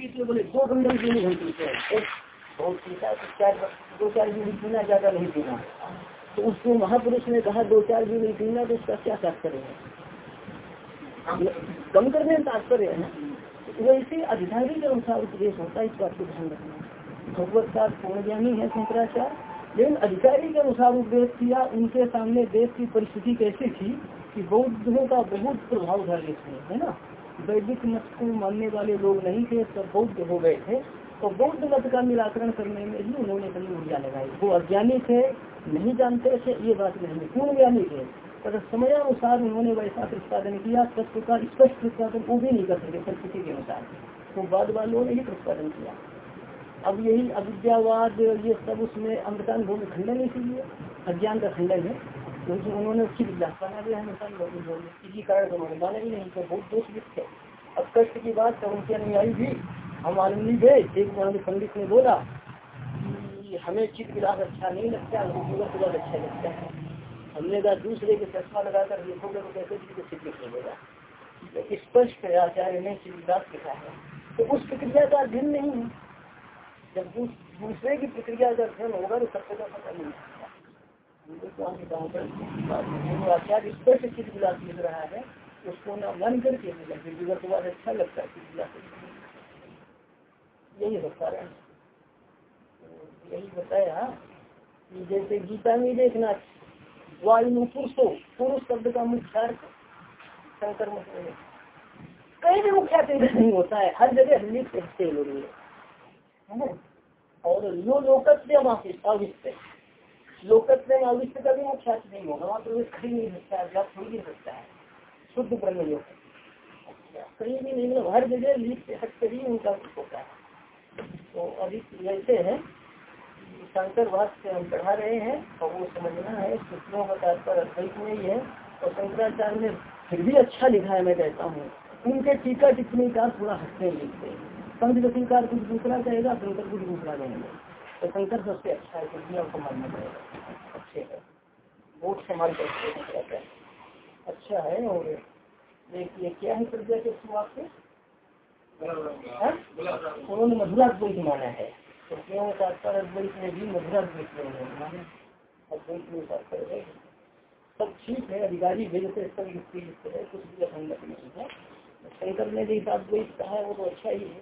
पीते बोले, दो तो चार दो, चार बीड़ी पीना ज़्यादा नहीं पीना। तो उसको महापुरुष ने कहा, दो, चार बीड़ी पीना तो उसका क्या तात्पर्य है? कम करने का तात्पर्य है ना? वैसे अधिकारी के अनुसार उपदेश होता है, इस बात को ध्यान रखना। भगवत का पूर्ण ज्ञानी है शंकराचार्य। लेकिन अधिकारी के अनुसार उपदेश किया, उनके सामने देश की परिस्थिति कैसी थी कि बौद्धों का बहुत प्रभाव इसमें है ना? वैदिक मत को मानने वाले लोग नहीं थे, सब बौद्ध हो गए थे। तो बौद्ध मत का निराकरण करने में ही उन्होंने कभी ऊर्जा लगाई। वो अज्ञानी थे, नहीं जानते थे ये बात नहीं पूर्ण ज्ञानी थे। पर समयानुसार उन्होंने वैसा प्रतिपादन किया, तत्व का स्पष्ट प्रतिपादन वो भी नहीं कर सके परिस्थिति के अनुसार। तो बाद वालों ने ही प्रतिपादन किया। अब यही अविद्यावाद, ये सब उसमें अमृतान भूमि खंडन इसीलिए, अज्ञान का खंडन है। क्योंकि उन्होंने उसकी बना दिया है इसी कारण उन्होंने माना ही नहीं तो बहुत दोष लिख है। अब कष्ट की बात तो उनके अनुयायी भी, हम आनंदी गए एक वहाँ पंडित ने बोला कि हमें चित्त विलास अच्छा नहीं लगता हमको जीवन विलास अच्छा लगता है। हमने कहा, दूसरे के चश्मा लगाकर देखोगे तो कैसे चित्त सिद्ध निकलेगा स्पष्ट आचार्य ने चित्त विलास लिखा है। तो उस प्रक्रिया का अध्ययन नहीं है। जब दूसरे की प्रक्रिया का अध्ययन होगा तो सबसे का पता नहीं आचार्य उसको ना मन करके फिर अच्छा लगता है यही है यही बताया कि जैसे गीता में देखना वायु पुरुषो पुरुष शब्द का मुख्य शंकर मत कहीं भी मुख्य नहीं होता है। हर जगह लिप्त हिस्से लोग और यो लोकत्व अविष्ट लोकत्व अविष्ट का भी मुख्य नहीं होगा, वहाँ तो खड़ी नहीं सकता है जब थोड़ी नहीं सकता है। शुद्ध ब्रह्म योग कहीं भी नहीं हर जगह लिप्त हट ही उनका होता है। तो अभी ऐसे है, शंकर वास्तव हम पढ़ा रहे हैं, और वो समझना है, सूत्रों का तात्पर्य अद्वैत में ही है, और शंकराचार्य ने फिर भी अच्छा लिखा है, मैं कहता हूँ। उनके टीका टिप्पणी का थोड़ा हँसते लिखते हैं। पंच कुछ दूसरा कहेगा शंकर कुछ दूसरा कहेंगे। तो शंकर सबसे अच्छा है क्योंकि आपको मानना पड़ेगा। अच्छे है। वोट संभाल कर अच्छा है और ये क्या है प्रज्ञा के शुरुआत से? उन्होंने मधुरा द्वैत माना है। तो क्यों तात्पर्य अद्वैत में भी मधुरा द्वैत माना अद्वैत में तात्पर्य है सब ठीक है, अधिकारी भेद से सब युक्ति लिखते है। कुछ भी असंगत नहीं है। शंकर ने जो अद्वैत कहा है, वो तो अच्छा ही है।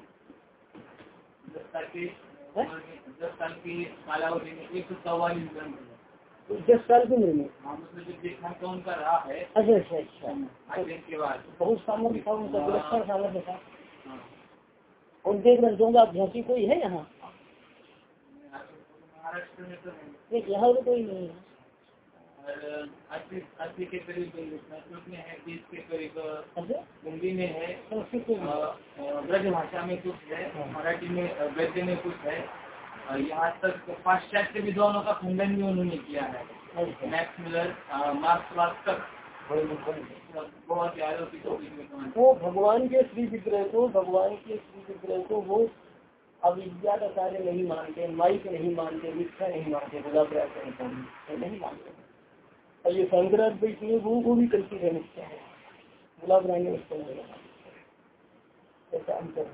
दस साल की उम्र में अच्छा अच्छा अच्छा। के बाद बहुत सामर्थ्य था उनका विलक्षण सामर्थ्य था उनके देख ग्रंथों का अभ्यासी कोई है यहाँ? यहाँ तो कोई नहीं है। अस्सी अस्सी के करीब में है तीस के करीब अच्छा। हिंदी में है में ब्रज भाषा में कुछ है मराठी में वैद्य में कुछ है। और यहाँ तक पाश्चात्य विद्वानों का खंडन भी उन्होंने किया है। मैक्स मिलर मार्क्सवाद तक बहुत वो भगवान के श्री विग्रह को भगवान के श्री विग्रह को वो अविद्या का कार्य नहीं मानते माइक नहीं मानते मिथ्या नहीं मानते गुलाब नहीं मानते। और ये शंकराद्वैत में वो वो भी करती है। मिथ्या है। गुलाब राय ने उसको ऐसा अंतर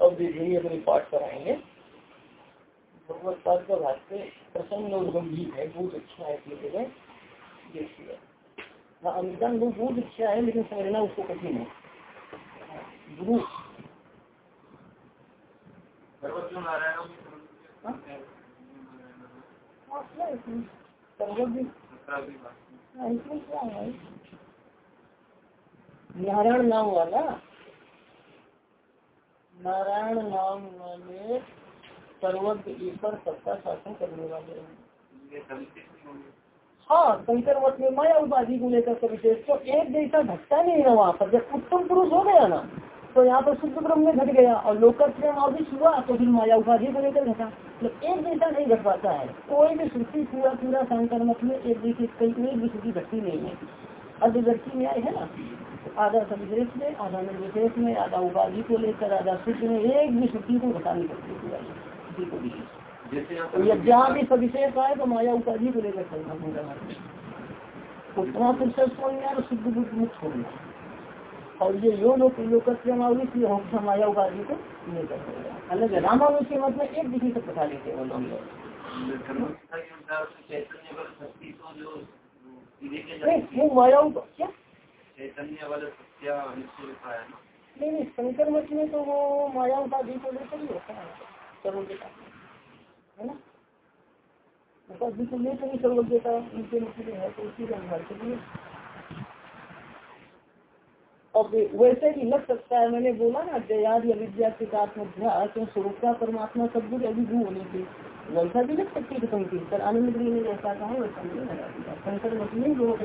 अब धीरे अपनी पाठ कराएँगे। भगवत पाठ का भाष्य प्रसन्न और गंभीर है बहुत अच्छा है अपनी जगह देखिए हाँ अमृतान वो बहुत अच्छा है लेकिन समझना उसको कठिन है। गुरु नारायण नाम वाला? नारायण नाम वाले सर्वज्ञ ईश्वर सबका शासन करने वाले हाँ। शंकर मत में माया उपाधि को लेकर सब विशेष तो एक जैसा घटता नहीं है वहाँ पर। जब उत्तम पुरुष हो गया ना तो यहाँ पर शुद्ध ब्रह्म में घट गया और प्रेम आदेश हुआ तो फिर माया उपाधि को लेकर घटा। तो एक जैसा नहीं घट पाता है। कोई भी श्रुति पूरा पूरा शंकर मत में एक जैसी कई एक भी श्रुति घटती नहीं है। अर्धव्यक्ति न्याय है ना? आधा सविशेष में आधा निर्विशेष में आधा उपाधि को लेकर आधा शुद्ध में एक भी श्रुति को घटा नहीं सकती पूरा को भी। तो जहाँ भी सविशेष आए तो माया उपाधि को लेकर चलना होगा। उतना पुरुष शुद्ध मुक्त हो गया और ये यो लोग लोकमावृत माया उपाधि को ये कर अलग है रामावृत के मत में एक दिखी से पता लेते हैं वो लोग। नहीं नहीं शंकर मत में तो वो माया उपाधि को लेकर ही होता है, सर्वज्ञता है ना? उपाधि को लेकर ही सर्वज्ञता उनके मत में है तो उसी का आधार और वैसे भी लग सकता है, मैंने बोला ना जयाद या विद्या के आत्मध्यास तो स्वरूप का परमात्मा सब कुछ अभिभू होने की वैसा भी लग सकती है पंक्ति पर आनंद ने जैसा कहा, वैसा नहीं लगा शंकर मत में लोग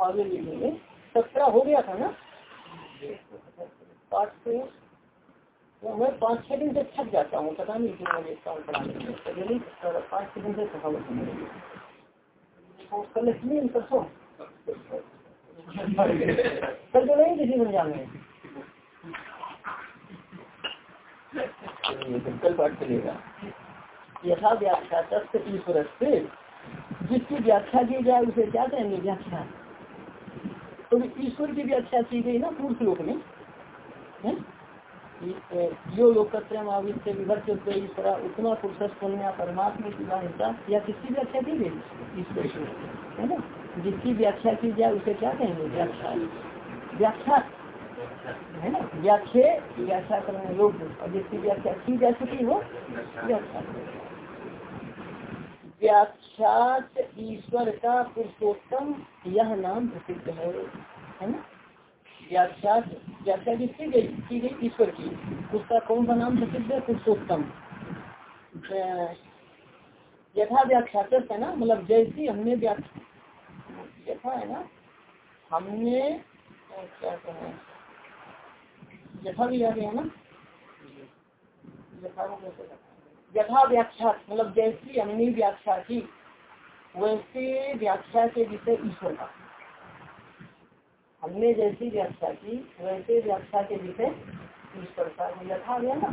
आगे लिखेंगे सत्रह हो गया था ना? पाठ से तो मैं पाँच छह दिन से थक जाता हूँ, पता नहीं क्यों मैं देखता पढ़ाने पाँच छह दिन से थकावट तो कल इसलिए परसों कल तो नहीं किसी बन जाने। कल पाठ चलेगा यथा व्याख्या तत्व ईश्वर से जिसकी व्याख्या की जाए उसे क्या कहेंगे व्याख्या? तो ईश्वर की व्याख्या की गई ना पूर्व श्लोक में जो लोग यो लोकत्रमावित्य विभक्त ईश्वरा उत्तमा पुरुष पुण्य परमात्मा की या किसकी व्याख्या की गई? ईश्वर है ना? जिसकी व्याख्या की जाए, उसे क्या कहेंगे? व्याख्या। व्याख्या। है ना? व्याख्या व्याख्या करने योग्य। और जिसकी व्याख्या की जा चुकी हो, व्याख्या व्याख्यात ईश्वर का पुरुषोत्तम, यह नाम प्रसिद्ध है। है ना? व्याख्यात, व्याख्या किसकी गई? की गई ईश्वर की। उसका कौन सा नाम प्रसिद्ध है? पुरुषोत्तम। यथा व्याख्यात है ना? मतलब जैसी हमने व्याख्या यथा है ना, हमने क्या कहें यथा भी आ गया ना? यथा व्याख्या मतलब जैसी हमने व्याख्या की, वैसे व्याख्या के विषय ईश्वर का। हमने जैसी व्याख्या की, वैसे व्याख्या के विषय ईश्वर का। यथा गया ना?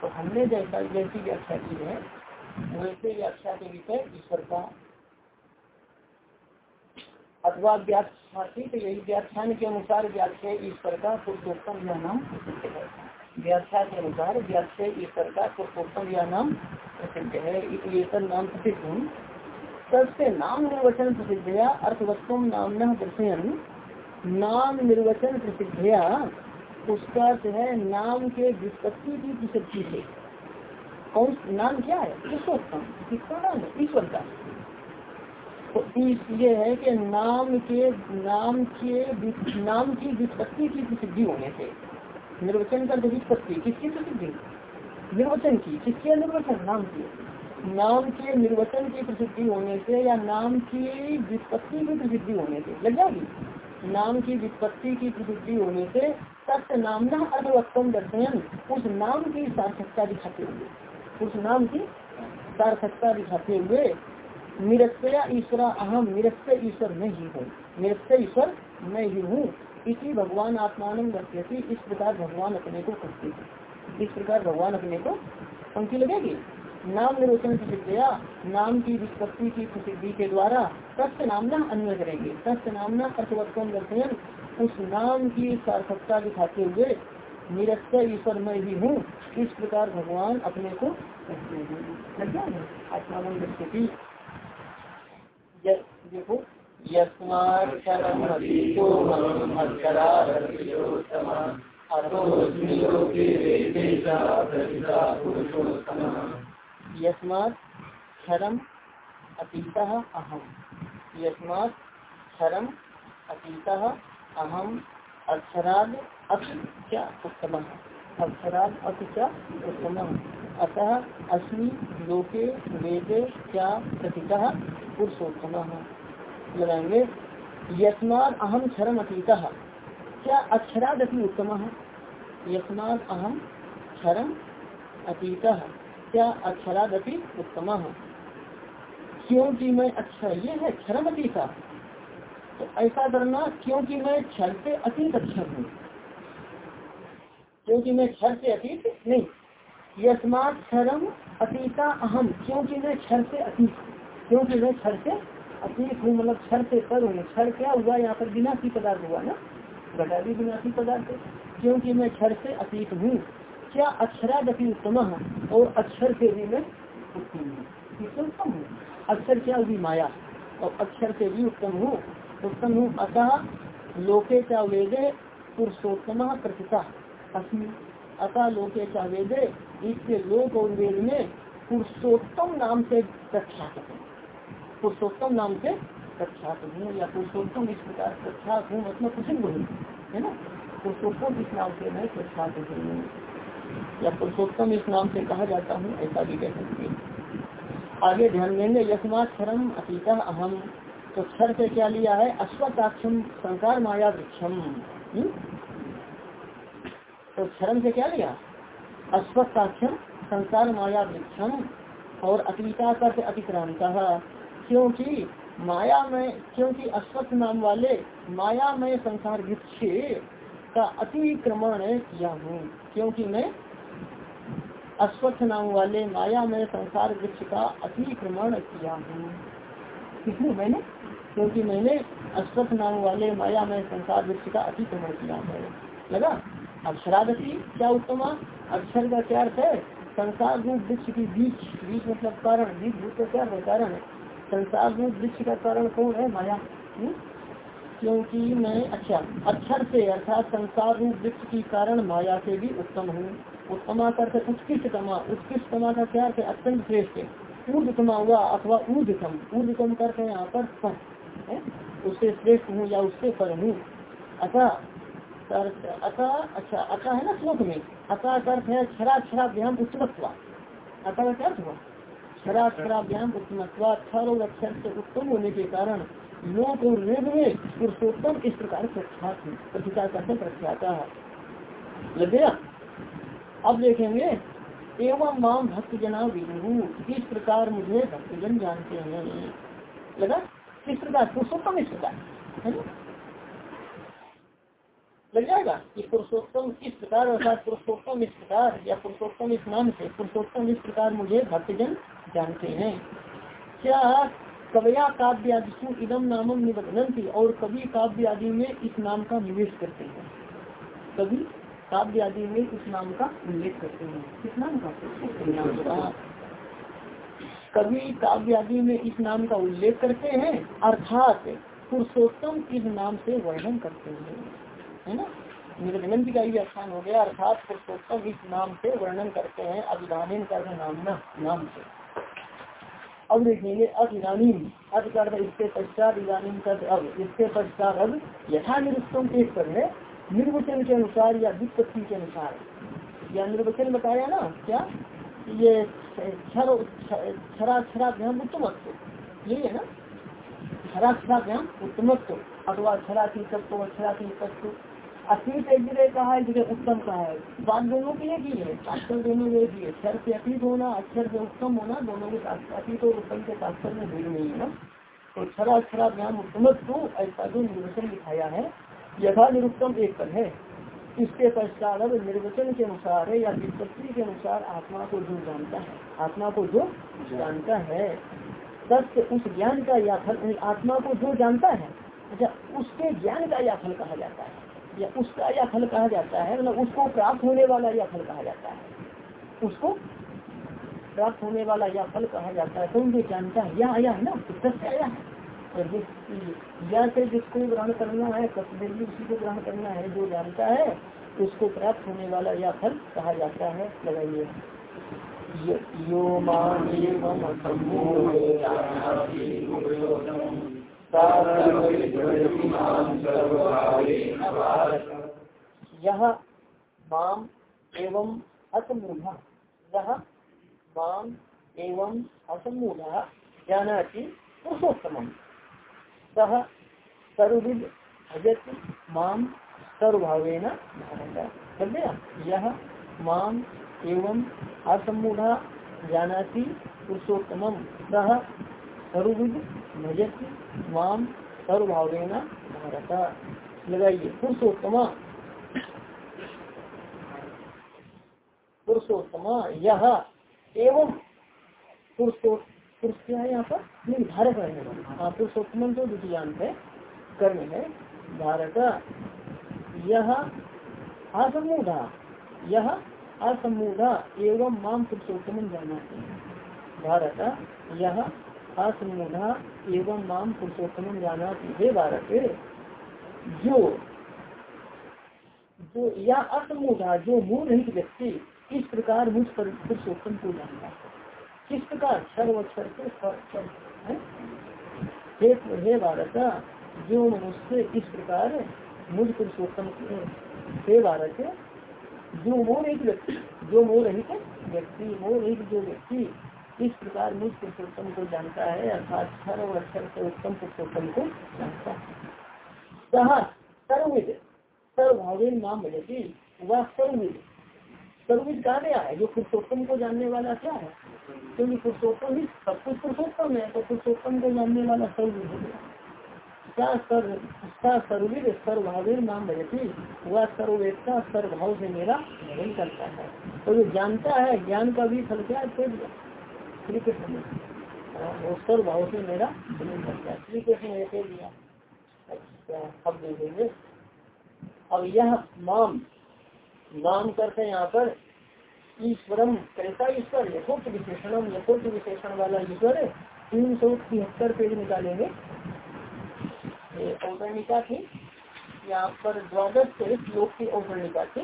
तो हमने जैसा, जैसी व्याख्या की है, वैसे व्याख्या के विषय ईश्वर का अथवा व्याख्या तो यही व्याख्यान के अनुसार व्याख्या ईश्वर का पुरुषोत्तम यह नाम। व्याख्या के अनुसार व्याख्या ईश्वर का पुरुषोत्तम यह नाम प्रसिद्ध है। इसलिए नाम प्रसिद्ध हूँ। सबसे नाम निर्वचन प्रसिद्ध अर्थवत्व नाम न नाम निर्वचन प्रसिद्ध उसका है नाम के विपत्ति की प्रसिद्धि से। कौन नाम क्या है? पुरुषोत्तम किसका नाम है। ईश्वर का। तो ये है कि नाम के नाम के नाम की विपत्ति की प्रसिद्धि होने से, निर्वचन का विपत्ति किसकी प्रसिद्धि? निर्वचन की, किसके निर्वचन नाम की। नाम के निर्वचन की प्रसिद्धि होने से या नाम की विपत्ति की प्रसिद्धि होने से, लग जाएगी? नाम की विपत्ति की प्रसिद्धि होने से नाम न अर्थवत्तम दर्शन उस नाम की सार्थकता दिखाते हुए, उस नाम की सार्थकता दिखाते हुए निरस्या ईश्वर अहम निरस्य ईश्वर मैं ही। हूँ निरस्य ईश्वर मैं ही। हूँ इसी भगवान आत्मान दर्शती इस प्रकार भगवान अपने को करते हैं। इस प्रकार भगवान अपने को पंक्ति लगेगी। नाम निर्वचन प्रसिद्धिया नाम की विस्पत्ति की प्रसिद्धि के द्वारा तथ्य नामना अन्य करेंगे। तथ्य नामना अर्थवत्व दर्शन उस नाम की सार्थकता दिखाते हुए निरस्य ईश्वर मैं ही हूँ। इस प्रकार भगवान अपने को करते हैं। आत्मानंद दर्शती देखो यस्मात् अतीत अहम। यस्मात् क्षरम अतीत अहम अक्षराद अक्ष उत्तम। अक्षराद अक्ष उत्तम। अतः अस्मि लोके, वेदे, क्या प्रतीता पुरुषोत्तम। लगाएँगे। यस्माद अहम क्षरम अतीत क्या अक्षरादपि उत्तम? है अहम क्षरम अतीत क्या अक्षरादपि उत्तम? है क्योंकि मैं अक्षर, ये है क्षरम अतीत तो ऐसा करना, क्योंकि मैं क्षर से अतीत अक्षर हूँ। क्योंकि मैं क्षर से अतीत नहीं। यस्मात क्षरम अतीता अहम, क्योंकि मैं क्षर से अतीत क्योंकि मैं क्षर से अतीत हूँ मतलब क्षर से कर हूँ क्षर क्या हुआ? यहाँ पर बिना की पदार्थ हुआ ना? घटादी विनाशी पदार्थ क्योंकि मैं क्षर से अतीत हूँ। क्या अक्षरा गति उत्तम और अक्षर से भी मैं हूँ? उत्तम हूँ। अक्षर क्या हुई? माया। और अक्षर से भी उत्तम हूँ। उत्तम हूँ अतः लोके क्या वेदे पुरुषोत्तम प्रतिता अस्मी अतः लोके क्या वेदे इसके लोक और वेद में पुरुषोत्तम नाम से प्रख्यात है। पुरुषोत्तम नाम से प्रख्यात हूँ या पुरुषोत्तम इस प्रकार प्रख्यात हूँ मतलब प्रसिद्ध हूँ है ना? पुरुषोत्तम इस नाम से मैं प्रख्यात हूँ। या पुरुषोत्तम इस नाम से कहा जाता हूँ, ऐसा भी कह सकते हैं। आगे ध्यान देंगे यशमात क्षरम अतीता अहम तो क्षर से क्या लिया है? अश्वताक्षम संसार माया वृक्षम। हम्म? तो क्षरम से क्या लिया? अश्वताक्षम संसार माया वृक्षम और अतीता कर अतिक्रांत क्योंकि माया में, क्योंकि अश्वत्थ नाम वाले माया में संसार वृक्ष का अतिक्रमण किया हूँ। क्योंकि मैं अश्वत्थ नाम वाले माया में संसार वृक्ष का अतिक्रमण किया हूँ। किसने मैंने, क्योंकि मैंने अश्वत्थ नाम वाले माया में संसार वृक्ष का अतिक्रमण किया है। लगा? अक्षरादति क्या उत्तम अक्षर का क्या अर्थ है? संसार रूप वृक्ष की बीच बीच मतलब कारण, बीच भूत का क्या है? कारण संसार रूप वृक्ष का कारण कौन है? माया? हम्म? क्योंकि मैं अच्छा अक्षर से अर्थात संसार रूप वृक्ष की कारण माया से भी उत्तम हूँ। उत्तमा करते उत्कृष्टतमा उत्कृष्टतमा का क्या है? अत्यंत श्रेष्ठ ऊर्धतमा हुआ अथवा ऊर्धतम ऊर्धतम हैं यहाँ पर उससे श्रेष्ठ हूँ या उससे पर हूँ। अतः अतः अच्छा है ना श्लोक में? अतः अर्थ है क्षरा क्षराभ्याम उत्तमत्वा। अतः क्या अर्थ हुआ? क्षरा क्षराभ्याम उत्तमत्वा क्षर और अक्षर से उत्तम होने के कारण लोक और वेद में पुरुषोत्तम इस प्रकार प्रख्यात प्रतिकार करते प्रख्याता लग गया? अब देखेंगे। एवं माम भक्त जना विभु इस प्रकार मुझे भक्तजन जानते हैं? लगा? किस प्रकार? पुरुषोत्तम इस प्रकार, है ना? लग जाएगा कि पुरुषोत्तम इस प्रकार अर्थात पुरुषोत्तम इस प्रकार या पुरुषोत्तम इस नाम से पुरुषोत्तम इस प्रकार मुझे भक्तजन जानते हैं। क्या कवया काव्य आदि इदम नामम निबंधन और कवि काव्य आदि में इस नाम का निवेश करते हैं? कवि काव्य आदि में इस नाम का उल्लेख करते हैं। किस नाम का? कवि काव्य आदि में इस नाम का उल्लेख करते हैं। अर्थात पुरुषोत्तम इस नाम से वर्णन करते हैं। है ना? निर्गनंद का ही व्याख्यान हो गया, अर्थात पुरुषोत्तम इस नाम से वर्णन करते हैं अभिधान कर नाम ना, नाम से। अब देखेंगे इनानी अब कर इसके पश्चात इधानी कर अब, इसके पश्चात अब यथा निरुक्तम पेश कर है, निर्वचन के अनुसार या विपत्ति के अनुसार। या निर्वचन बताया ना, क्या? ये क्षरा क्षराभ्याम उत्तमत्व। यही है ना? क्षरा क्षराभ्याम उत्तमत्व। अथवा क्षरा की तत्व क्षरा की तत्व अतीत एक जगह कहा एक जगह उत्तम कहा है बात दोनों के लिए की है अक्षर दोनों के लिए अक्षर से अतीत होना, अक्षर से उत्तम होना, दोनों के अतीत और उत्तम के शास्त्र में भेद नहीं है ना? तो क्षरा अक्षरा ज्ञान उत्तमत्व ऐसा जो निर्वचन दिखाया है यथा निरुत्तम एक पर है। इसके पश्चात अब निर्वचन के अनुसार है या विपत्ति के अनुसार आत्मा को जो जानता है, आत्मा को जो जानता है। सत्य उस ज्ञान का या फल आत्मा को जो जानता है अच्छा उसके ज्ञान का या फल कहा जाता है? या उसका या फल कहा जाता है मतलब उसको प्राप्त होने वाला या फल कहा जाता है। उसको प्राप्त होने वाला या फल कहा जाता है कौन जो जानता है। यह आया है ना पुस्तक से आया है। और जिस या से जिसको ग्रहण करना है कश्मीर उसी को ग्रहण करना है, जो जानता है उसको प्राप्त होने वाला या फल कहा जाता है। लगाइए। यो यह माम एवं असमूढ़, यह माम एवं असमूढ़ जानाति पुरुषोत्तम सह सर्विद भजत, माम सर्वभावेन यह माम एवं असमूढ़ जानाति पुरुषोत्तम सह सर्विद भजत माम सर्वभावेन भारत। लगाइए। पुरुषोत्तमा। पुरुषोत्तमा, यह एवं पुरुष क्या है यहाँ पर नहीं भारत रहने हाँ। पुरुषोत्तम जो द्वितीयांत है कर्म है, भारत, यह असमूढ़ा यह असमूढ़ा एवं माम पुरुषोत्तम जाना भारत, यह असमूढ़ा एवं माम पुरुषोत्तम जाना हे भारत जो जो, या असमूढ़ा जो मूल रहित व्यक्ति, इस प्रकार मुझ पर पुरुषोत्तम को जानता किस प्रकार? सर्व अक्षर के हे? भारत जो मनुष्य इस प्रकार मुझ पुरुषोत्तम, हे भारत जो मोह रहित व्यक्ति, जो मोह रहित व्यक्ति मोह रहित जो व्यक्ति इस प्रकार मुझ पुरुषोत्तम को जानता है, अर्थात सर्व अक्षर से उत्तम पुरुषोत्तम को जानता है। कहा नाम वह सर्विद सर्विद कहा गया है? जो पुरुषोत्तम को जानने वाला क्या है? क्योंकि पुरुषोत्तम ही सब कुछ पुरुषोत्तम है तो पुरुषोत्तम को जानने वाला सर्विद हो। गया सर्विद सर्वभावीन नाम भजती वह सर्ववेदता, सर्वभाव से मेरा भजन करता है। तो जो जानता है, ज्ञान का भी फल क्या है? श्री कृष्ण वो सर्वभाव से मेरा श्री कृष्ण ने कह दिया। अच्छा अब देखेंगे। अब यह माम नाम करते हैं यहाँ पर ईश्वरम, कैसा ईश्वर? यथोक्त विशेषणम, यथोक्त विशेषण वाला ईश्वर तीन सौ तिहत्तर पेज निकालेंगे। औतरणिका थी। यहाँ पर द्वादश श्लोक की औतरणिका थी।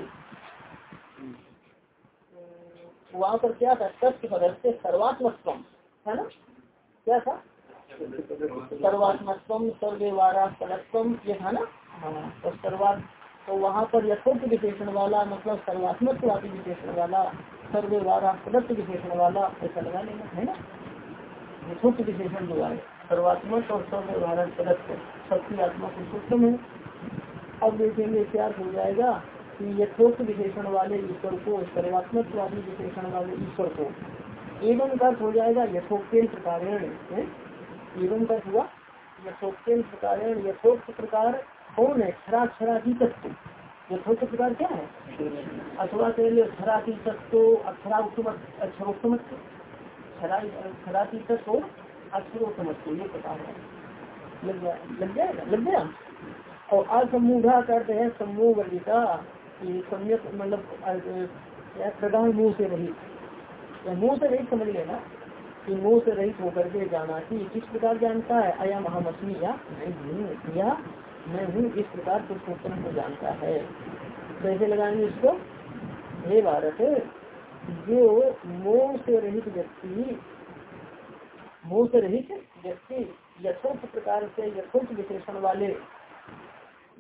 वहाँ पर क्या था? सत्य पदस्थ सर्वात्मत्व है ना? क्या था? सर्वात्मत्व सर्वेवारा फलत्व ये था ना? हाँ तो सर्वात तो वहाँ पर यथोक्त विशेषण वाला मतलब सर्वात्मत्वादी विशेषण वाला, सर्वेवारा फलत्व विशेषण वाला, ऐसा लगा लेना है ना? यथोक्त विशेषण जो आए, सर्वात्मक और सर्वव्यवहार सदस्य सबकी आत्मा पुरुषोत्तम है अब देखेंगे क्या हो जाएगा? कि यथोक्त विशेषण वाले ईश्वर को सर्वात्मक वाली विशेषण वाले ईश्वर को, एवं का हो जाएगा यथोक्तेन प्रकार एवं का हुआ, यथोक्तेन प्रकार यथोक्त प्रकार कौन है? क्षरा क्षरा की तत्व यथोक्त प्रकार क्या है? अथवा पहले क्षरा की तत्व अक्षरा अक्षरोत्तम क्षरा की तत्व अक्षरों समझते ये प्रकार है। लग जाएगा लग गया? और असमूढ़ा करते हैं समूह वर्गिता सम्यक मतलब प्रधान मुँह से रहित। मुँह से रहित समझ लेना कि मुँह से रहित होकर के जाना कि किस प्रकार जानता है, अया महामस्मी या मैं हूँ, या मैं हूँ, इस प्रकार पुरुषोत्तम को जानता है। कैसे लगाएँगे इसको? हे भारत, जो मोह से रहित व्यक्ति, मोह से रहित व्यक्ति यथोक्त प्रकार से यथोक्त विशेषण वाले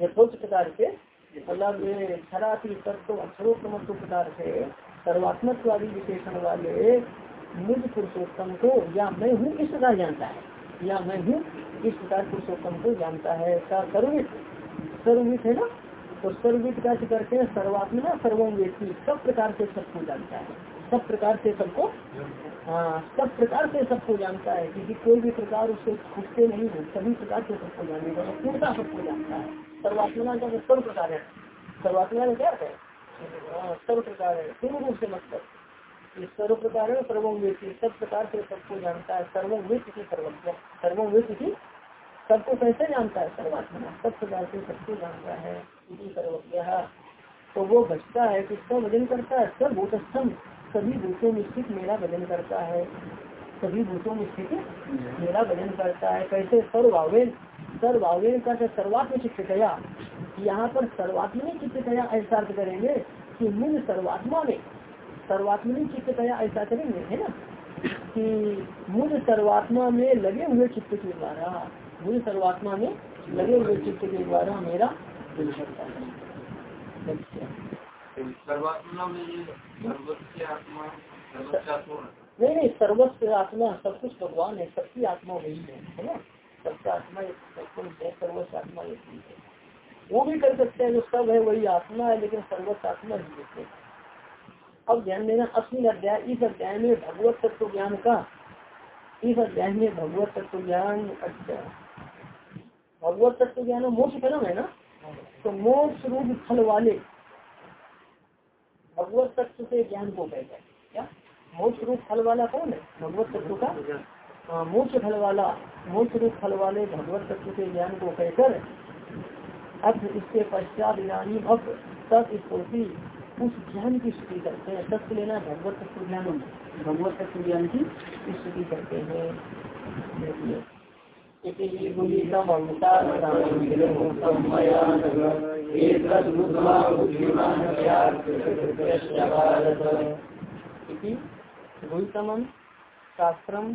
यथोक्त प्रकार से मतलब खराती तत्व सर्वात्मकवादी विशेषण वाले मुझ पुरुषोत्तम को, या मैं हूँ इस प्रकार जानता है, या मैं हूँ इस प्रकार पुरुषोत्तम को जानता है। सर्वित सर्वित है ना? तो सर्वित का करते हैं सर्वम व्यक्ति सब प्रकार से सबको जानता है। सब प्रकार से सबको? हाँ सब प्रकार से सबको जानता है, क्योंकि कोई भी प्रकार उससे छूटते नहीं है, सभी प्रकार से सबको जानने पूर्णता सबको जानता है। सर्वात्मा का सर्व प्रकार है। सर्वात्मा का क्या है? हाँ, सर्व प्रकार है। पूर्ण रूप से मतलब सर्व प्रकार है सर्वम सब प्रकार से सबको जानता है। सर्वम की सर्वज्ञ सर्वम की सबको कैसे जानता है? सर्वात्मा सब प्रकार से सबको जानता है। सर्वज्ञ। तो वो बचता है किसका वज़न करता है। सब भूत स्तंभ सभी भूतों में स्थित मेरा भजन करता है। सभी भूतों में स्थित मेरा भजन करता है। कैसे? सर्वावेन सर्वावेन का सर्वात्म चित्तया यहाँ पर सर्वात्मनी चित्तया ऐसा अर्थ करेंगे कि मुझ सर्वात्मा में सर्वात्मनी चित्तया ऐसा करेंगे है ना? कि मुझ सर्वात्मा में लगे हुए चित्त के द्वारा मुझ सर्वात्मा में लगे हुए चित्त के द्वारा मेरा दिल करता है सर्वात्मा में नहीं नहीं सर्वस्व आत्मा सब कुछ भगवान है सबकी आत्मा वही है है ना? सबका आत्मा है सर्वस्व आत्मा है वो भी कर सकते हैं जो सब है, वही आत्मा है, लेकिन सर्वस्व आत्मा ही। देते अब ध्यान देना, अस्मिन अध्याय, इस अध्याय में भगवत तत्व ज्ञान का, इस अध्याय में भगवत तत्व ज्ञान अच्छा। भगवत तत्व ज्ञान मोक्ष कर्म है ना? तो मोक्ष रूप फल वाले भगवत तत्व से ज्ञान को कहते हैं क्या? मोक्ष रूप फल वाला कौन है? भगवत तत्व का मोक्ष फल वाला मोक्ष रूप फल वाले भगवत तत्व के ज्ञान को कहकर अब इसके पश्चात इधानी अब तक स्फूर्ति उस ज्ञान की स्तुति करते हैं। तत्व लेना भगवत तत्व ज्ञान भगवत तत्व ज्ञान की स्तुति करते हैं। शास्त्रम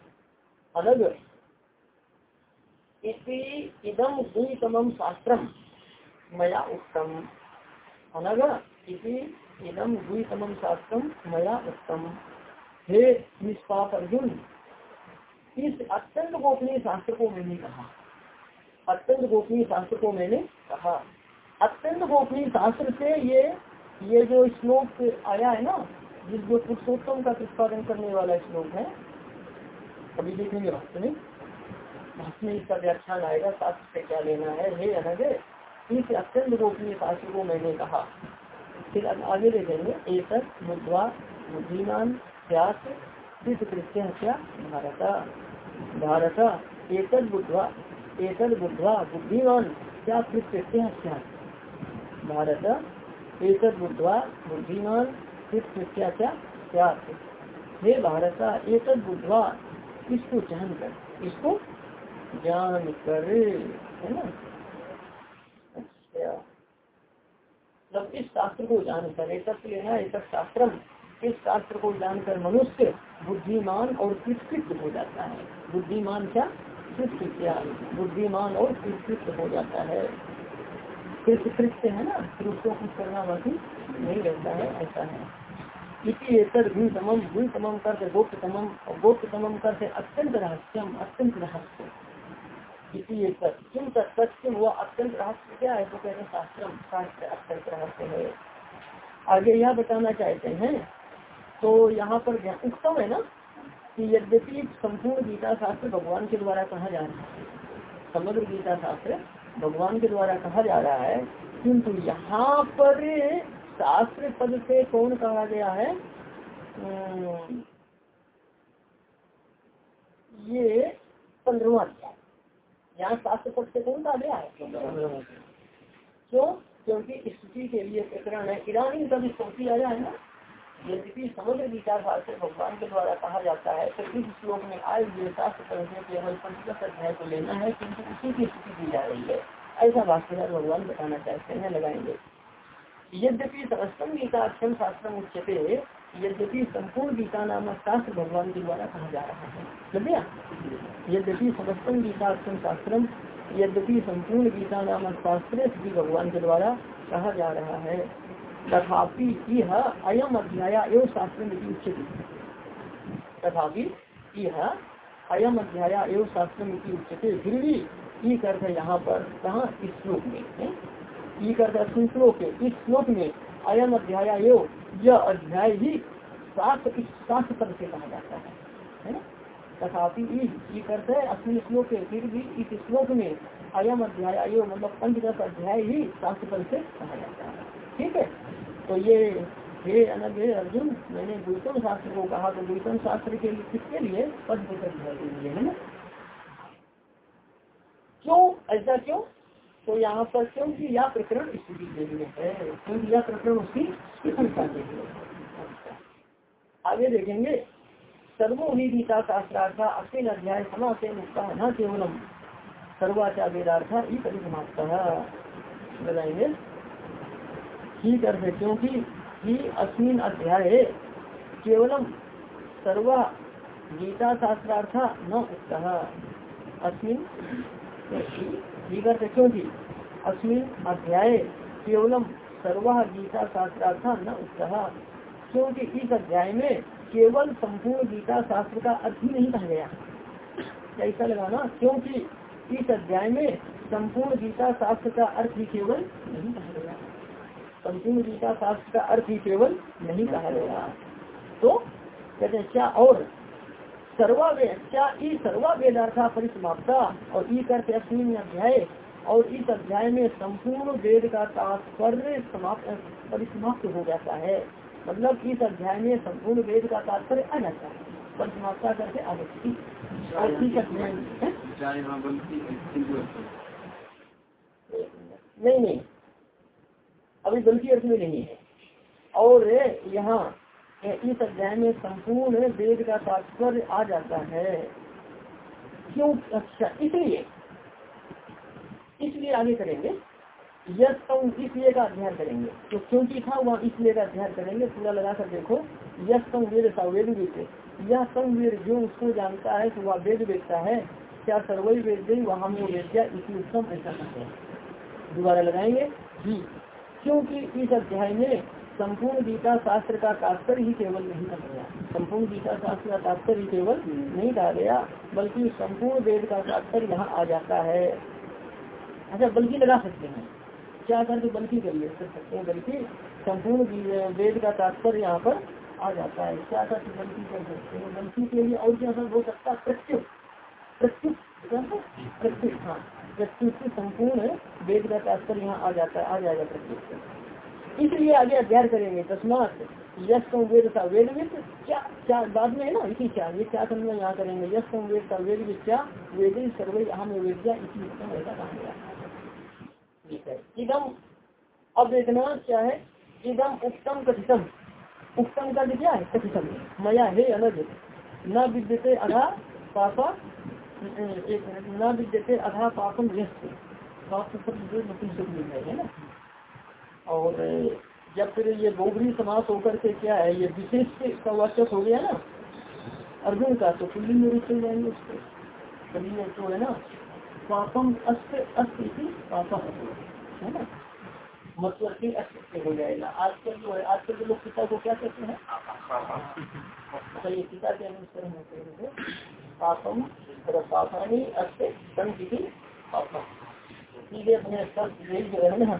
अलग इदम द्वितमम शास्त्रम मया उत्तम अलग। इति इदम द्वितमम शास्त्रम मया उत्तम हे निष्पाप अर्जुन, इस अत्यंत गोपनीय शास्त्र को मैंने कहा। अत्यंत गोपनीय शास्त्र को मैंने कहा। अत्यंत गोपनीय शास्त्र से ये ये जो श्लोक आया है ना, जिस जो पुरुषोत्तम का प्रतिपादन करने वाला श्लोक है अभी देखेंगे वास्तव में में इसका व्याख्यान आएगा शास्त्र से क्या लेना है? हे अनग, इस अत्यंत गोपनीय शास्त्र को मैंने कहा। फिर आगे देखेंगे एक बुद्धवा बुद्धिमान सिद्ध कृत्य क्या? भारत। भारत। एक बुद्धवा एक बुद्धवा बुद्धिमान क्या कृत्य क्या? भारत। एक बुद्धवा बुद्धिमान कृत्या क्या? हे भारत एक बुद्धवा इसको जान कर, इसको जान कर, है ना? अच्छा। जब इस शास्त्र को जानकर एक लेना एक शास्त्र इस शास्त्र को जानकर मनुष्य बुद्धिमान और कृतकृत हो जाता है। बुद्धिमान क्या? कृत्य बुद्धिमान और कृतकृत हो जाता है। कृतकृत्य है ना? पुरुषों कुछ करना बाकी नहीं रहता है, ऐसा है एतर भूतमम भूतमम करते गोप्तमम और गोप्तमम करते अत्यंत रहस्यम अत्यंत रहस्य किम हुआ अत्यंत रहस्य? क्या है तो शास्त्रम। शास्त्र अत्यंत रहस्य है। आगे यह बताना चाहते हैं तो यहाँ पर उत्तम है ना? कि यद्यपि संपूर्ण गीता शास्त्र भगवान के द्वारा कहा जा रहा है, समग्र गीता शास्त्र भगवान के द्वारा कहा जा रहा है, किंतु यहाँ पर शास्त्र पद से कौन कहा गया है? ये पंद्रवा अध्याय। यहाँ शास्त्र पद से कौन कहा गया है? क्यों? क्योंकि स्तुति के लिए प्रकरण है। ईरानी कभी स्तुति आया है ना? यद्यपि समग्र विचार शास्त्र भगवान के द्वारा कहा जाता है तो इस श्लोक में आए हुए शास्त्र पद से केवल पंचदश अध्याय को लेना है, किंतु उसी की स्थिति दी जा रही है। ऐसा भाष्यकार भगवान बताना चाहते हैं, लगाएँगे। यद्यपि समस्तम गीता अक्षम शास्त्र उच्चते यद्यपि संपूर्ण गीता नामक शास्त्र भगवान के द्वारा कहा जा रहा है। समझिया यद्यपि समस्तम गीता अक्षम शास्त्र यद्यपि संपूर्ण गीता नामक शास्त्र श्री भगवान के द्वारा कहा जा रहा है। तथापि यह अयम अध्याय एवं शास्त्र उच्चते तथापि यह अयम अध्याय एवं शास्त्र उच्चते फिर भी यहाँ पर कहा इस श्लोक में ये करता श्लोक इस श्लोक में अयम अध्याय यह अध्याय ही शास्त्र शास्त्र पद से कहा जाता है ना? तथापि ये करते हैं अपने श्लोक फिर भी इस श्लोक में अयम अध्याय मतलब पंचदश अध्याय ही शास्त्र पद से कहा जाता है, ठीक है? तो ये हे अनग, हे अर्जुन, मैंने द्वितम शास्त्र को कहा तो द्वितम शास्त्र के लिए किसके लिए? पद के लिए, है ना? क्यों? ऐसा क्यों? तो यहाँ पर क्योंकि यह प्रकरण स्थिति के लिए है, क्योंकि यह प्रकरण उसकी प्रशंसा के लिए आगे देखेंगे। सर्वोहि गीता शास्त्रार्थ अश्विन अध्याय समासे मुक्ता न केवलम। सर्वाचा वेदार्था ही परिसमाप्त। बताएँगे। ठीक अर्थ क्योंकि ही अस्मिन अध्याय केवलम सर्व गीता शास्त्रार्थ न उत्तः अस्मिन क्योंकि अस्मिन अध्याय केवलम सर्व गीता शास्त्रार्थ न उत्साह क्योंकि इस अध्याय में केवल संपूर्ण गीता शास्त्र का अर्थ ही नहीं कहा गया। ऐसा लगाना क्योंकि इस अध्याय में संपूर्ण गीता शास्त्र का अर्थ ही केवल नहीं कहा गया। संपूर्ण गीता शास्त्र का अर्थ ही केवल नहीं कहा गया। तो कहते क्या और सर्वा क्या ई सर्वा वेदार्था परिसमाप्ता और ई करते अश्विन अध्याय और इस अध्याय में संपूर्ण वेद का तात्पर्य समाप्त परिसमाप्त हो जाता है। मतलब इस अध्याय में संपूर्ण वेद का तात्पर्य आ जाता है। परिसमाप्ता करके आ जाती और इस अध्याय नहीं नहीं। अभी गलती अर्थ में नहीं है। और यहाँ इस अध्याय में संपूर्ण वेद का तात्पर्य आ जाता है। क्यों? अच्छा इसलिए इसलिए आगे करेंगे। यश कम इसलिए का अध्ययन करेंगे। तो क्योंकि था वहाँ इसलिए का अध्ययन करेंगे? पूरा लगा कर देखो। यश कम वेद वेद वेद। यह कम वेद जो उसको जानता है तो वह वेद वेदता है। क्या सर्वई वेद गई वहाँ में वेद्या इसी उत्तम, ऐसा करते हैं। दोबारा लगाएँगे। क्योंकि इस अध्याय में संपूर्ण गीता शास्त्र का तात्पर्य ही केवल नहीं कहा गया। संपूर्ण गीता शास्त्र का तात्पर्य केवल नहीं कहा गया, बल्कि संपूर्ण वेद का तात्पर्य यहाँ आ जाता है। अच्छा बल्कि लगा सकते हैं। क्या करके बल्कि करिए कर सकते हैं, बल्कि संपूर्ण वेद का तात्पर्य यहाँ पर आ जाता है। क्या करके बल्कि कर सकते हैं? बल्कि के लिए और क्या हो सकता है? प्रत्युत। प्रत्युत प्रत्युत हाँ। प्रत्युत संपूर्ण वेद का तात्पर्य यहाँ आ जाता है, आ जाएगा प्रत्युत इसलिए आगे अध्ययन करेंगे तस्मात यश कम वेद का वेद विद क्या क्या बाद में है ना, इसी क्या, ये क्या समझ यहाँ करेंगे यश कम वेद का वेद विद क्या, वेद सर्वे हम वेद्या इसी कहा गया ठीक है, इदम, अब देखना क्या है, इदम उत्तम कथितम, उत्तम का क्या है, कथितम, मया हे अनज न विद्यते अधा पापा एक न विद्यते अधा पापम व्यस्त पाप है ना। और जब फिर ये गोबरी समास होकर के क्या है, ये विशेष का वाचक हो गया ना? अर्जुन का तो कुल्ली में चल जाएँगे उसको। कभी तो है ना? पापम अस्त अस्त पापा है ना? मतलब कि अस्त हो जाएगा। आजकल जो है, आजकल के लोग पिता को क्या कहते हैं? अच्छा ये पिता के अनुसार पापम पापानी अस्त संति पापा सीधे अपने स्तर यही जो है ना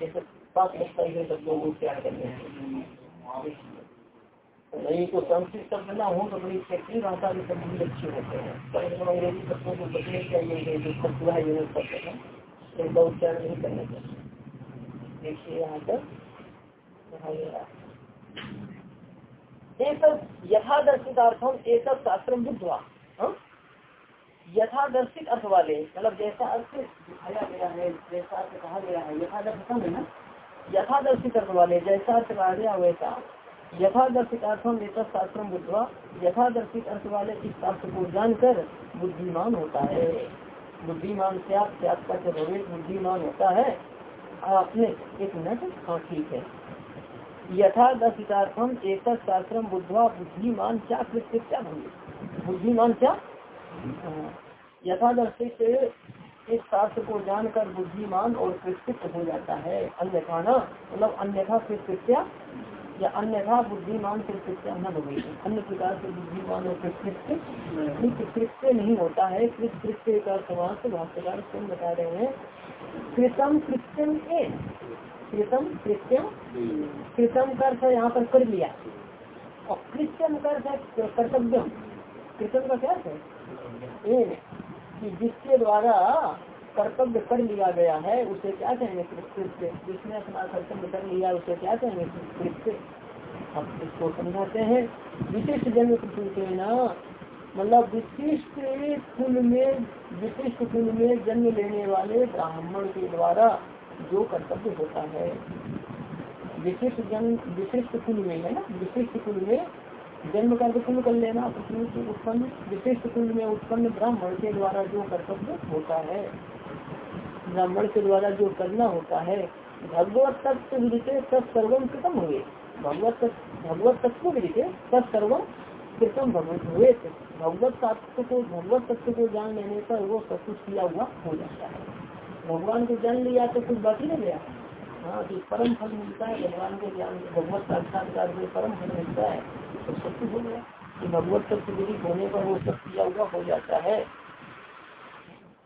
है। नहीं तो संस्कृत शब्द ना हो तो बड़ी क्षेत्रीय भाषा के शब्द भी अच्छे होते हैं। पर अंग्रेज़ी शब्दों को बचने चाहिए जो शब्द है यूनिट शब्द है इनका उच्चारण नहीं करना चाहिए। देखिए यहाँ पर। एक यथादर्शितार्थम एक शास्त्र बुद्धवा। यथादर्शित अर्थ वाले मतलब जैसा अर्थ दिखाया गया है, जैसा अर्थ कहा गया है यथादर्शितम है ना? यथादर्शित अर्थ वाले, जैसा अर्थ कहा गया वैसा। यथादर्शित अर्थम एक शास्त्र बुद्धवा यथादर्शित अर्थ वाले इस शास्त्र को जानकर बुद्धिमान होता है। बुद्धिमान त्याग त्याग का जब बुद्धिमान होता है? आपने एक मिनट हाँ ठीक है। यथादर्शितार्थम एक शास्त्र बुद्धवा बुद्धिमान क्या कृत्य क्या, बुद्धिमान क्या? यथादर्शित इस शास्त्र को जानकर बुद्धिमान और कृष्ण हो जाता है। अन्यथा ना मतलब अन्यथा कृत्या या अन्यथा बुद्धिमान कृत्य न हो गई। अन्य प्रकार से बुद्धिमान और कृत्य नहीं होता है। कृत्य का समाज भाष्यकार स्वयं बता रहे हैं, कृतम कृत्यम के कृतम कृत्यम, कृतम कर यहाँ पर कर लिया। और कृत्यम कर कर्तव्यम। कृतम का क्या है? कि जिसके द्वारा कर्तव्य कर लिया गया है, उसे क्या कहेंगे कृत्य जिसने अपना कर्तव्य कर लिया उसे क्या कहेंगे कृत्य हम इसको समझाते हैं। विशिष्ट जन्म के ना मतलब विशिष्ट कुल में, विशिष्ट कुल में जन्म लेने वाले ब्राह्मण के द्वारा जो कर्तव्य होता है। विशिष्ट जन्म, विशिष्ट कुल में है ना? विशिष्ट कुल में जन्म का कुल कर लेना उत्पन्न, विशिष्ट कुल में उत्पन्न ब्राह्मण के द्वारा जो कर्तव्य होता है, ब्राह्मण के द्वारा जो करना होता है, भगवत तत्व विदिते तत्सर्वम कृतम हुए। भगवत भगवत तत्व विदिते तत्सर्वम कृतम भगवत हुए। भगवत तत्व को, भगवत तत्व को जान लेने पर वो सब कुछ किया हुआ हो जाता है। भगवान को जान लिया तो कुछ बाकी नहीं गया। हाँ परम फल मिलता है, भगवान को ज्ञान भगवत साक्षात्कार में परम फल मिलता है तो कुछ हो गया। कि भगवत तत्व विदित होने पर वो सब किया हुआ, हो जाता है।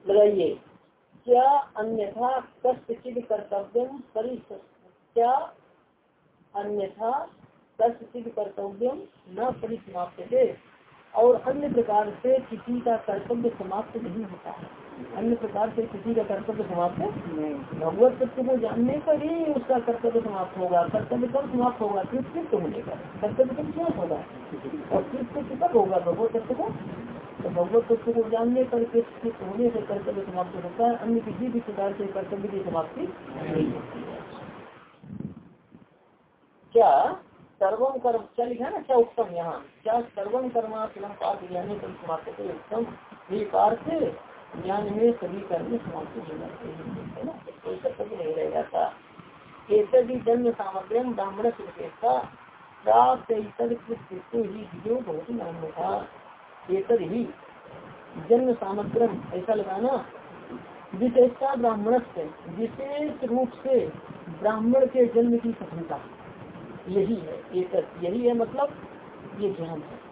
लगाइए। क्या अन्यथा कष्ट कर्तव्य क्या अन्यथा कष्ट कर्तव्य न परिसमाप्त और अन्य प्रकार से किसी का कर्तव्य समाप्त नहीं होता है। अन्य प्रकार से किसी का कर्तव्य समाप्त नहीं। भगवत तत्व को जानने पर ही उसका कर्तव्य समाप्त होगा। कर्तव्य कब समाप्त होगा? कृष्ण होने का कर्तव्य कब समाप्त होगा? और कृष्ण कब होगा? भगवत तत्व को? तो भगवत तत्व को जानने पर कृष्ण होने से कर्तव्य समाप्त होता है। अन्य किसी भी प्रकार से कर्तव्य की समाप्ति नहीं होती है। क्या सर्वम कर्म? क्या लिखा ना? क्या उत्तम यहाँ? क्या सर्वम कर्मा पाठ ज्ञानी समाप्त उत्तम। ज्ञान में सभी कर्म समाप्त हो जाते हैं कोई कर्तव्य नहीं रह जाता। जन्म सामग्री ब्राह्मण विशेषता प्राप्त ही जो बहुत नाम था। केसर ही जन्म सामग्रम ऐसा लगाना। विशेषता ब्राह्मण से विशेष रूप से ब्राह्मण के जन्म की सफलता। यही है एक यही है मतलब ये ज्ञान है।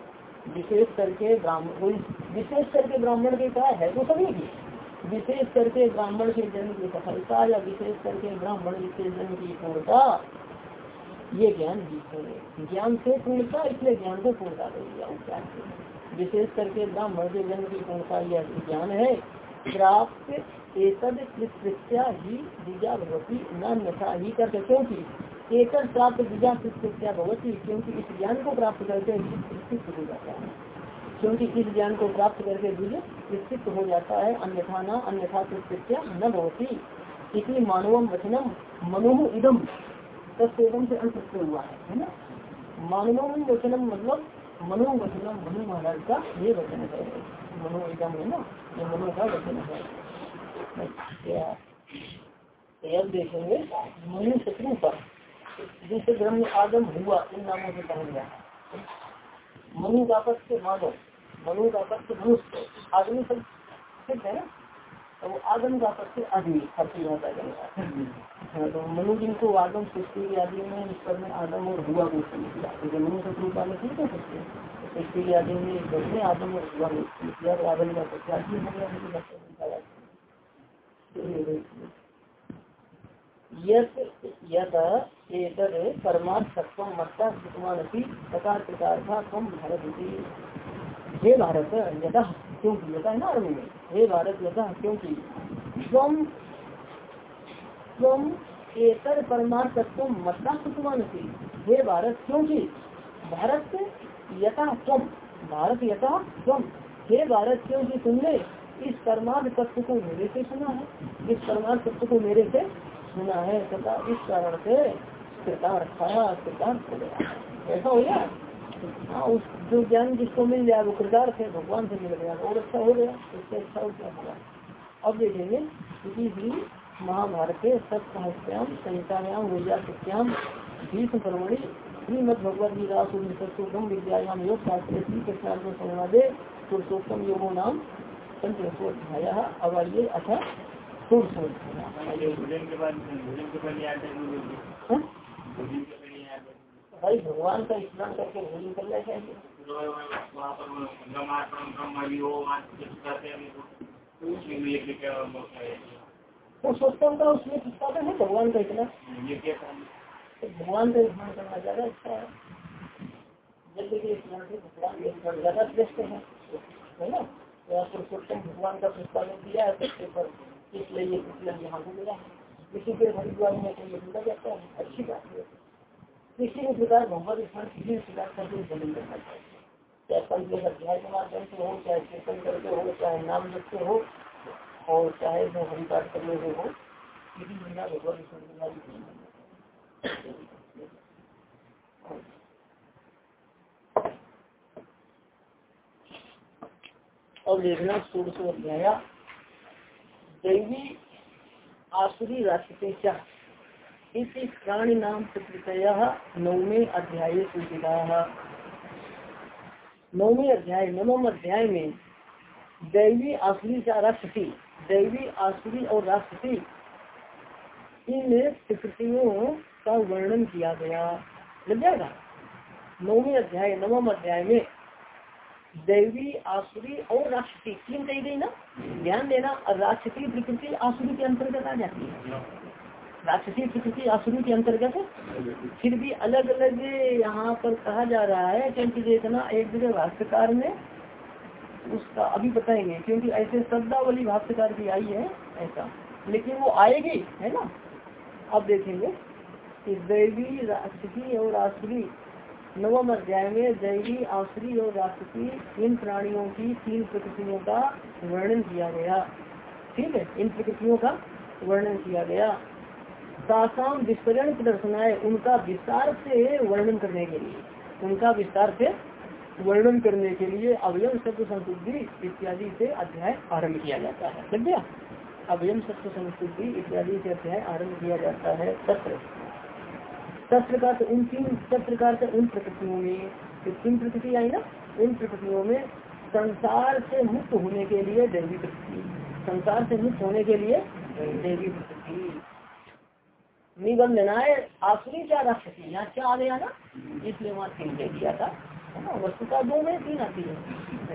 विशेष करके ब्राह्मण विशेष करके ब्राह्मण के क्या है तो सभी की। विशेष करके ब्राह्मण के जन्म की सफलता या विशेष करके ब्राह्मण के जन्म की पूर्णता, ये ज्ञान भी है। ज्ञान से पूर्णता, इसलिए ज्ञान को पूर्णता दिया उपचार से विशेष करके ब्राह्मण के जन्म की पूर्णता, यह ज्ञान है। प्राप्त एकद ही बीजा भगवती न ही करते क्योंकि एक प्राप्त बीजा क्या भगवती क्योंकि इस ज्ञान को प्राप्त करके विस्तृत हो जाता है। क्योंकि इस ज्ञान को प्राप्त करके बीज विस्तृत हो जाता है, अन्यथा न, अन्यथा कृत्या न भवती। इसी मानवम वचनम मनोह इदम तत्म से अंत हुआ है है ना? मानवम वचनम मतलब मनो वचनम मनु महाराज का ये वचन है। मनो इदम है ना? ये मनो का वचन है। अब देखेंगे मनु शत्रु पर। जिसे ब्रह्म आदम हुआ, इन नामों से कहा गया मनु का पक्ष मानव मनु का पक्ष मनुष्य आदमी सब ठीक है ना? तो आदम का पक्ष आदमी हरती भाषा का तो मनु जिनको आदम सृष्टि आदि में ईश्वर में आदम और हुआ को किया तो मनु से रूपा में ठीक है सकते सृष्टि आदि में ईश्वर में आदम और हुआ को किया तो आदम का आदमी हो गया यद मत्ता प्रकार प्रकार था कम भारत हे भारत क्योंकि यदा है ना में हे भारत यदा क्योंकि मत्ता थी हे भारत, क्योंकि भारत यथा स्वम भारत यथा स्वम हे भारत, क्योंकि तुमने इस परमार्थ तत्व को मेरे से सुना है। इस परमार्थ तत्व को मेरे से सुना है, तथा इस कारण से कृतार्थ गया। ऐसा हो गया? हाँ उस जो ज्ञान जिसको मिल जाए वो कृतार्थ है, भगवान से मिल गया, और अच्छा हो गया, उससे अच्छा हो क्या होगा अब देखेंगे किसी भी महाभारत के सत्सहस्याम संहितायाम ऊर्जा सत्याम भीष्म परमणि श्रीमद भगवद गीता सुम विद्यायाम योग शास्त्र श्री कृष्णार्थ संवादे, पुरुषोत्तम योगो नाम, पंचदशोध्याय अब आइए अथा खूब भाई भगवान का स्मरण करके भोजन करना चाहिए वो सोचता हूँ उसमें किसका है भगवान का इतना। भगवान का स्मरण करना ज़्यादा अच्छा है। स्मरण से भगवान ज़्यादा श्रेष्ठ है। ना? तो पुरुषोत्तम भगवान का प्रस्ताव दिया है पर इसलिए पुस्तक यहाँ को मिला है। इसी के हरिद्वार में तो ये जाता है। अच्छी बात है। भी प्रकार भगवत स्थान किसी प्रकार का चाहिए चाहे अध्याय के माध्यम से हो, चाहे कीर्तन करके हो, चाहे नाम लिखते हो, और चाहे वो हरिपाठ करने से हो किसी महिला भगवत और देखना सूर्य अध्याया दैवी आसुरी राष्ट्र क्या? इस प्राणी नाम प्रकृतय नौवे अध्याय सूचिता नौवे अध्याय, नवम अध्याय में दैवी आसुरी का राष्ट्रपति दैवी आसुरी और राष्ट्रपति इन प्रकृतियों का वर्णन किया गया। लग जाएगा? नौवे अध्याय, नवम अध्याय में दैवी आसुरी और राक्षसी तीन कही गई ना? ध्यान देना राष्ट्रीय प्रकृति आसुरी के अंतर्गत आ जाती है। राक्षसी प्रकृति आसुरी के अंतर्गत फिर भी अलग अलग यहाँ पर कहा जा रहा है क्योंकि देखना एक जगह भाष्यकार में उसका अभी बताएँगे क्योंकि ऐसे शब्दावली भाष्यकार की आई है ऐसा। लेकिन वो आएगी है ना? अब देखेंगे कि दैवी राक्षसी और आसुरी नवम अध्याय में दैवी आश्री और राष्ट्रीय इन प्राणियों की तीन प्रकृतियों का वर्णन किया गया। ठीक है? इन प्रकृतियों का वर्णन किया गया। तासाम विस्तरण प्रदर्शनाए उनका विस्तार से वर्णन करने के लिए, उनका विस्तार से वर्णन करने के लिए अवयम शब्द संशुद्धि इत्यादि से अध्याय आरंभ किया जाता है। अवयम शब्द संशुद्धि इत्यादि से अध्याय आरंभ किया जाता है। सत्र। सत्र का तो उन तीन सत्र का तो उन प्रकृतियों में तीन प्रकृति आई ना, उन प्रकृतियों में संसार से मुक्त होने के लिए दैवी प्रकृति संसार से मुक्त होने के लिए दैवी प्रकृति निबंधनाए आसुरी क्या राक्षसी यहाँ क्या आ गया ना? इसलिए वहाँ तीन दे दिया था वस्तुता दो में तीन आती है।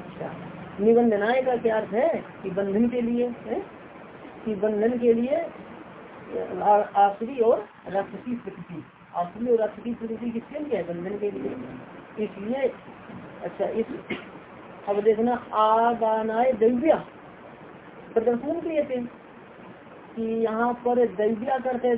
अच्छा। निबंधनाए का क्या अर्थ है? कि बंधन के लिए, है? कि बंधन के लिए आसुरी और राक्षसी प्रकृति आसुरी और राक्षसी प्रकृति किसके लिए बंधन के लिए। इसलिए अच्छा इस, अब देखना, आदानाय दैव्या। प्रदर्शन के लिए थे। कि यहाँ पर दैव्या करते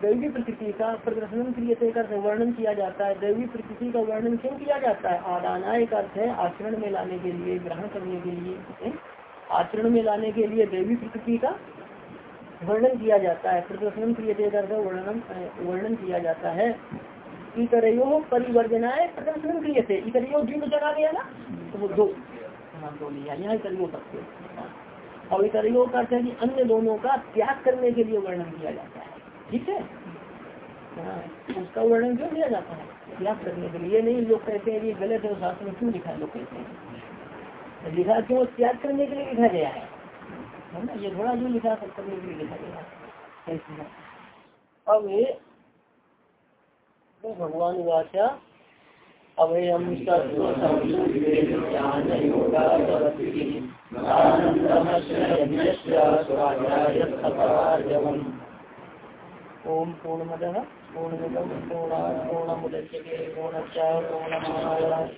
दैवी प्रकृति का प्रदर्शन क्रिय करते वर्णन किया जाता है। दैवी प्रकृति का वर्णन क्यों किया जाता है? आदानाय का अर्थ है, आचरण में लाने के लिए, ग्रहण करने के लिए। आचरण में लाने के लिए दैवी प्रकृति का वर्णन किया जाता है। प्रदर्शन क्रिय वर्णन वर्णन किया जाता है। इतरयो परिवर्जनाए प्रदर्शन क्रिय थे इतरयो द्विम जगह गया ना? तो वो दो। हाँ दो यहाँ इतरयो करते और इतरियों का अर्थ है कि अन्य दोनों का त्याग करने के लिए वर्णन किया जाता है। ठीक है? हाँ उसका वर्णन क्यों किया जाता है? त्याग करने के लिए। नहीं, लोग कहते हैं ये गलत है शास्त्र में क्यों लिखा है? लोग कहते हैं। लिखा क्यों? त्याग करने के लिए लिखा गया है। है ना? ये थोड़ा जो लिखा सब के लिखा गया है। अब भगवान वाचा अभयम ओम पूर्णमद पूर्णमिदम पूर्णा पूर्णमुदच्यते पूर्णस्य पूर्णमादाय।